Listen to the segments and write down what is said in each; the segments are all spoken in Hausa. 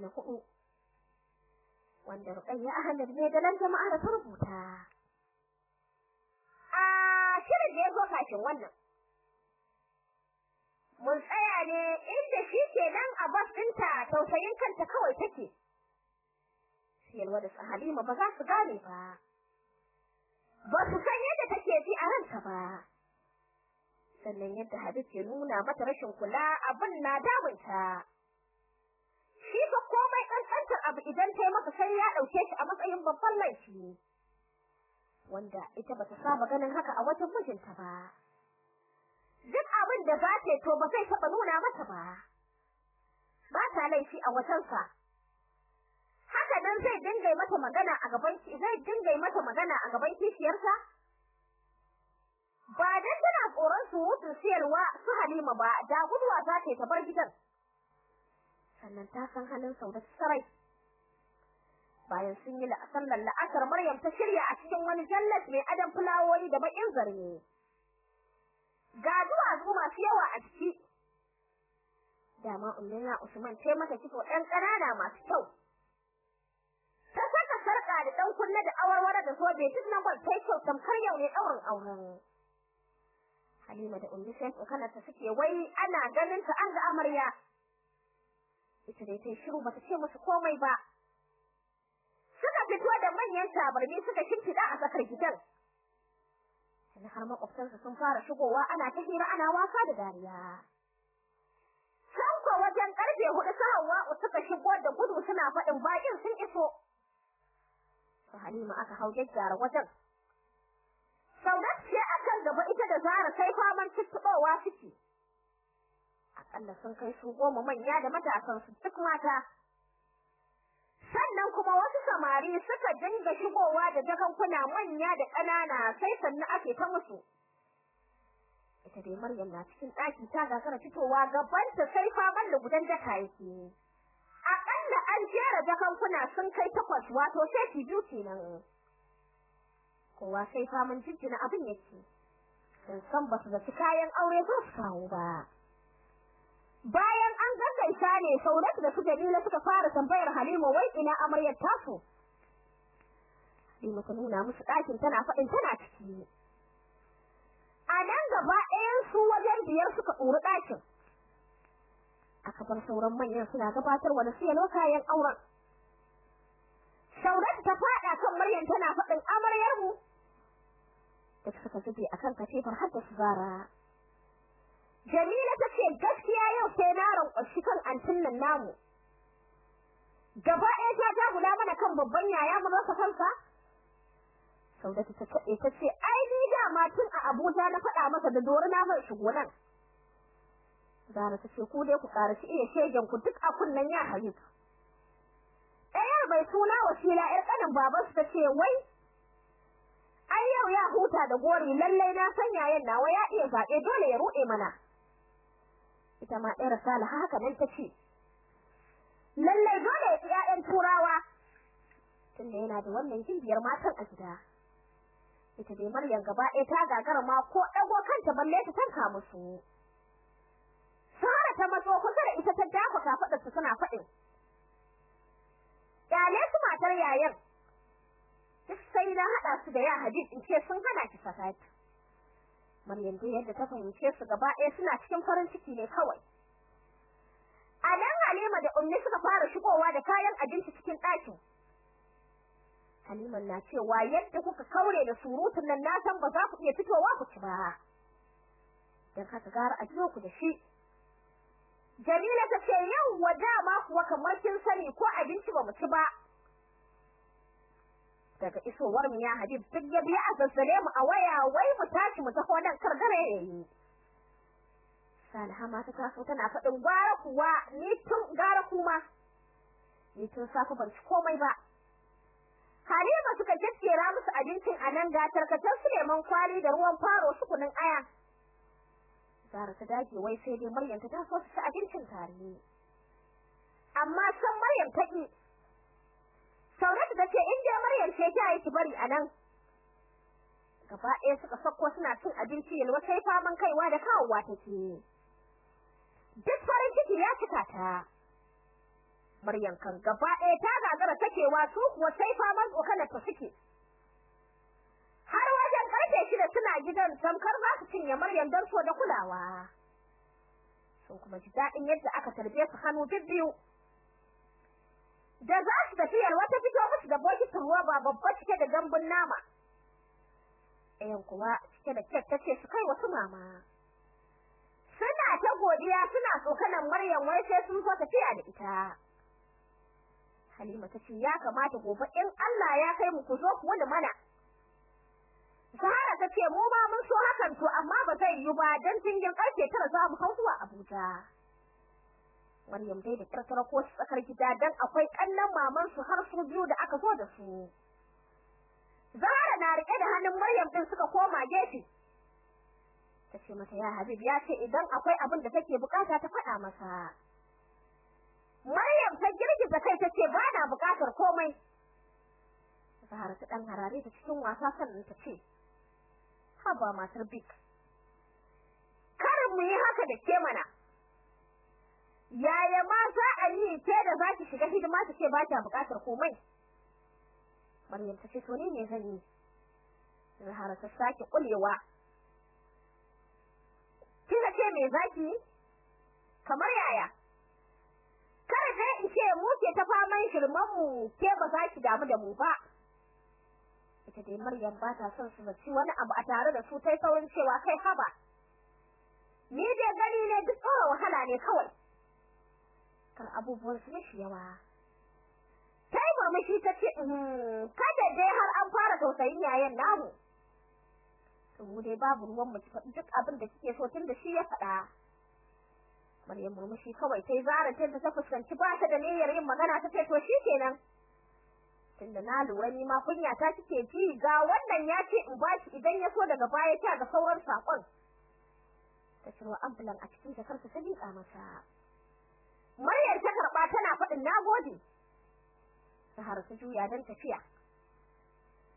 na huɗu wanda Ruqayya Ahmad ne da nan jama'a da ta rubuta. A shirin da ya kafin wannan mun tsaya ne inda shi ke nan a bas ɗinta tausayin kanta kawai take. Siyalwa da Halima ba za su gane ba. Ba su san yadda take ji a ranta ba. Sannan yadda Habib ke nuna mata rashin kula abin na damunta. Shi ba komai kankantar abu idan ta maka sai ya ɗauke shi a matsayin babban laifi wanda ita bata saba ganin haka a wajen mijinta ba. Duk abin da za ta to ba zai taɓa nuna mata ba. Ba ta laifi a wajensa. Haka nan zai dinga mata magana a gaban zai dinga mata magana a gaban kishiyarsa ba dan tana tsoron su hutun siyarwa su Halima ba da guduwa za ta ta bar gidan. Sannan ta san halin Saudat sarai bayan sun yi sallar la'asar Maryam ta shirya a cikin wani jallat mai adam fulawoyi da bakin zarne ga duwatsu masu yawa a ciki. Dama ummina Usman ce mata kifo ɗan ƙanana masu kyau. Ta saka sarƙa da ɗan kunne da awarware da zobe duk nan gwal ta kyau tamkar yau ne ɗaurin auren. Halima da Ummi sai ta suke wai ana ganin ta an ga amarya. Ita dai ta shiru bata ce musu komai ba. Suka fito da manyan tabarmi suka shimfida a tsakar gidan. Sai har makwabtansa sun fara shigowa ana ta hira ana wasa da dariya. San ko wajen ƙarfe huɗu sa Hawwa suka shigo da gudu suna faɗin bakin sun iso. Su Halima aka hau gyara wajen. Saudat ce akan gaba ita da Zara sai faman tuttuɓowa suke. Akalla sun kai su goma manya da matasan su duk mata. Sannan kuma wasu samari suka dinga shigowa da jakankuna manya da ƙanana sai sannu ake ta musu. Ita dai Maryam na cikin ɗaki ta gagara fitowa gabanta sai faman da gudan daka yake. Akalla an jera jakankuna sun kai takwas wato sai biyu kenan. kowa sai faman jinjina abin yake sun san ba su zaci kayan aure za su kawo ba bayan an gaggaisa ne Saudatu da su Jamila suka fara tambayar Halima wai ina amaryar tasu? Halima ta nuna musu ɗakin tana faɗin tana ciki a nan gaba ɗayan su wajen biyar suka ɗori ɗakin. Aka bar sauran manyan suna gabatarwa da siyarwa kayan auren. Saudatu ta faɗa kan Maryam tana faɗin amaryar mu da suka zube akan katifar har da Zara. Jamila ta ce gaskiya yau sai na rankwashi kan antin nan namu. Gaba ɗaya ta jagula mana kan babban yaya mu rasa kansa. Saudatu ta kaɗe ta ce ai ni dama tun a Abuja na faɗa masa da dori na zan shigo nan. Zara ta ce ku dai ku ƙarashi iya shegen ku duk a kunnen ya Habib. Ɗayar bai suna wasila ƴar ƙanin babansu ta ce wai ai yau ya huta da gori lallai na san yayin nawa ya iya zaɓe dole ya ruɗe mana ita ma ɗayar Salaha haka nan tace lallai dole ya fi ƴaƴan turawa. Tunda yana da wannan jimbiyar matan a gida. Ita dai Maryam gaba ɗaya ta gagara ma ko ɗago kanta balle ta tanka musu. Sara ta matso kusa da ita ta dafa kafaɗarsa tana faɗin Ƙyale su matar yayan duk sai na hada su da ya Habib in ce sun hana ki sakat Maryam dai yadda ta fahimce su gaba ɗaya suna cikin farin ciki ne kawai. A nan Halima da Ummi suka fara shigowa da kayan abinci cikin ɗakin. Halima na cewa yadda kuka kaure da surutun nan na san ba za ku iya fitowa ku ci ba. Dan haka gara a jiyo ku da shi. Jamila ta ce yau wa dama kuwa kamar kin sani ko abinci ba mu ci ba. Daga isowar mu ya Habib duk ya biya a zazzale mu a waya wai mu tashi mu tafi wannan kargare yayi Salha ma ta taso tana faɗin gwara kuwa ni tun gara kuma. Ni tun safa ban ci komai ba. Halima suka jejjera musu abincin a nan ga tarkatar Suleiman kwali da ruwan faro su kunun aya. Zara ta dage wai sai dai Maryam ta taso su ci abincin tare amma san Maryam ta ki Sauratu ta ce in dai Maryam ce ta yi bari a nan. Gaba ɗaya suka sako suna cin abinci yalwa sai faman kaiwa da kawowa take. Duk farin ciki ya cika ta. Maryam kan gaba ɗaya ta gagara takewa su kuwa sai faman tsokanar ta suke har wajen ƙarfe shida suna gidan tamkar za su cinye Maryam don so da kulawa sun kuma ji daɗin yadda aka tarbe su hannu biyu da za su tafiyar wata fito musu da bokitin ruwa ba babba cike da gambun nama. Ɗayan kuwa cike da kek tace su kai wasu mama. Suna ta godiya suna tsokanan Maryam wai sai sun so tafiya da ita. Halima ta ce ya kamata gobe in Allah ya kai mu ku zo ku wani mana. Zahara ta ce mu ma mun so hakan to amma ba zai yi ba dan tingin ƙarfe tara za mu hau zuwa Abuja. Maryam dai da karkara ko tsakar gida dan akwai kannan maman su har su biyu da aka zo da su. Zahara na riƙe da hannun Maryam din suka koma gefe. Tace mata ya Habib ya ce idan akwai abin da take buƙata ta faɗa masa. Maryam ta girgiza kai tace ba na buƙatar komai. Zahara ta dan harare ta cikin wasa sannan ta ce haba matar bik karin mu yi haka da ke mana. Yaya ma za a yi ke da za ki shiga hidima ta ce ba ta buƙatar komai? Maryam ta ce to ne zan yi. Zahara ta sake kulewa kika ce me zaki kamar yaya? Kada dai in ce mu ke ta faman shirman mu ke ba za ki damu da mu ba. Ita dai Maryam ba ta son su zaci wani abu a tare da su tai saurin cewa kai haba ni dai gani ne duk tsoro wahala ne kawai. Kar abubuwan su mishi yawa. Ta yi murmushi ta ce kada dai har an fara tausayin yayan namu. To dai babu ruwan mu faɗi duk abin da kike so tun da shi ya faɗa. Maryam murmushi kawai sai zara ta ta fuskanci ba ta da niyyar yin magana ta ce to shikenan tunda na lura ni ma kunya ta kike ji ga wannan ya ce in bashi idan ya so daga baya ta ga sauran saƙon ta ciro ambulan a cikin jakarta ta liƙa masa. Maryam ta karɓa tana faɗin nagode Sahara ta juya don tafiya.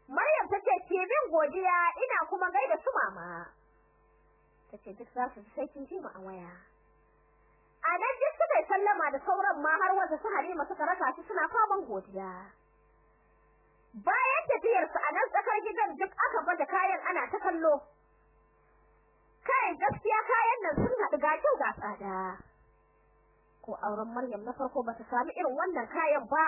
Maryam ta ce ke bin godiya ina kuma gaida su mama. Ta ce duk za su sai kin ji mu a waya. A nan duk suka yi sallama da sauran ma har wata su Halima suka raka su suna faman godiya. Bayan tafiyar su a nan tsakar gidan duk aka ba da kayan ana ta kallo. Kai gaskiya kayan nan sun haɗu ga kyau ga tsada. Ko auren Maryam na farko bata sami irin wannan kayan ba.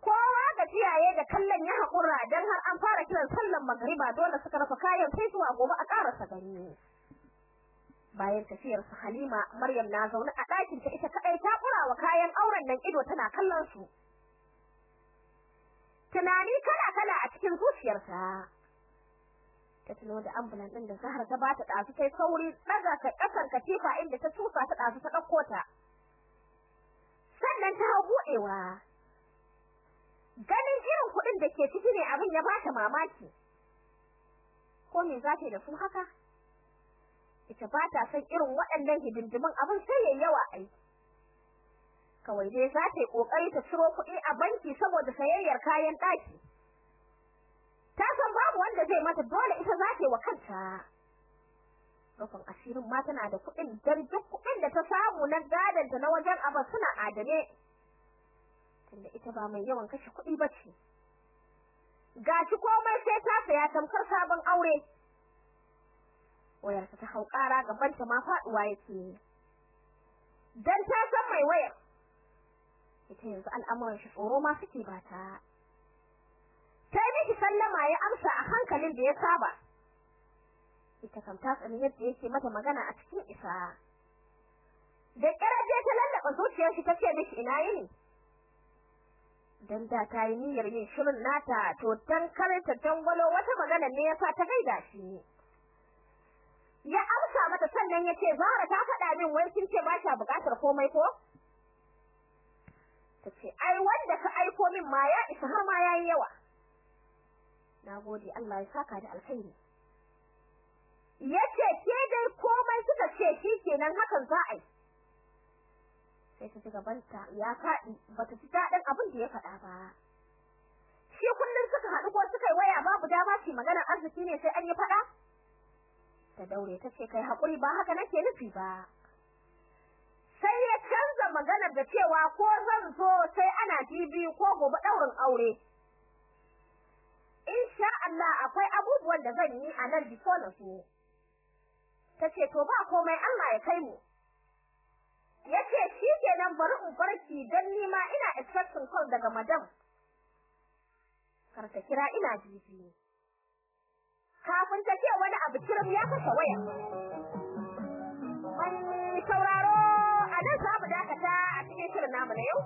Kowa gajiyaye da kallon ya haƙura dan har an fara kiran sallan magriba dole suka rafa kayan sai zuwa gobe a ƙarasa gani. Bayan tafiyar su Halima Maryam na zaune a ɗakin ta ita kadai ta kura wa kayan auren nan ido tana kallon su. Tunani kala kala a cikin zuciyarta ta tuno da ambulan din da Zahra ta bata dazu sai sauri daga ka ƙasar katifa inda ta tusa ta dazu ta ɗauko ta. Sannan ta hau budewa ganin irin kuɗin da ke ciki ne abin ya bata mamaki. Ko me za ta da su haka? Ita ba ta san irin waɗannan hidindimin abin sai yayi yawa ai. Kawai dai za ta yi ƙoƙari ta ciro kuɗi a banki saboda sayayyar kayan ɗaki ta san babu wanda zai mata dole ita za ta wa kanta. Rufin asirin ma tana da kuɗin duk kuɗin da ta samu na gadon ta na wajen abin suna adane. Tunda ita ba mai yawan kashe kuɗi ba ce. Gashi komai sai ta saya tamkar sabon aure. Wayarsa ta hau ƙara gabanta ma faɗuwa yake dan ta san mai wayar. Ita yanzu al'amuran shi tsoro ma suke bata sai miki sallama ya amsa a hankalin da ya saba. Ita kam ta tsani yadda yake mata magana a cikin isa da kiraje ta lallaba zuciyar shi tace mishi ina yini? Dan da ta yi niyyar yin shirin nata to dan kare ta dangwalo wata magana ne yasa ta gaida shi. Ya amsa mata sannan ya ce Zara ta faɗa min wai kin ce ba ta buƙatar komai ko? Tace ai wanda ka aiko min ma ya isa har ma yayi yawa. Nagode Allah ya saka da alkhairi. Yace ke dai komai suka ce shikenan hakan za a yi. Sai ta ga banta ya faɗi bata ji daɗin abin da ya faɗa ba. Shi kullun suka haɗu ko suka yi waya babu dama su magana arziki ne sai an yi faɗa? Ta daure ta ce kai haƙuri ba haka nake nufi ba. Sai ya canza maganar da cewa ko zan zo sai ana jibi ko gobe ɗaurin aure. Insha Allah akwai abubuwan da zan yi a nan before na so. Ta ce to ba komai Allah ya kai mu. Ya ce shi kenan bari in barki don nima ina expecting call daga madam. Kar ta kira ina jibi. Kafin ta ce wani abu kirim ya kashe waya. Mai sauraro a nan za mu dakata a cikin shirin namu na yau.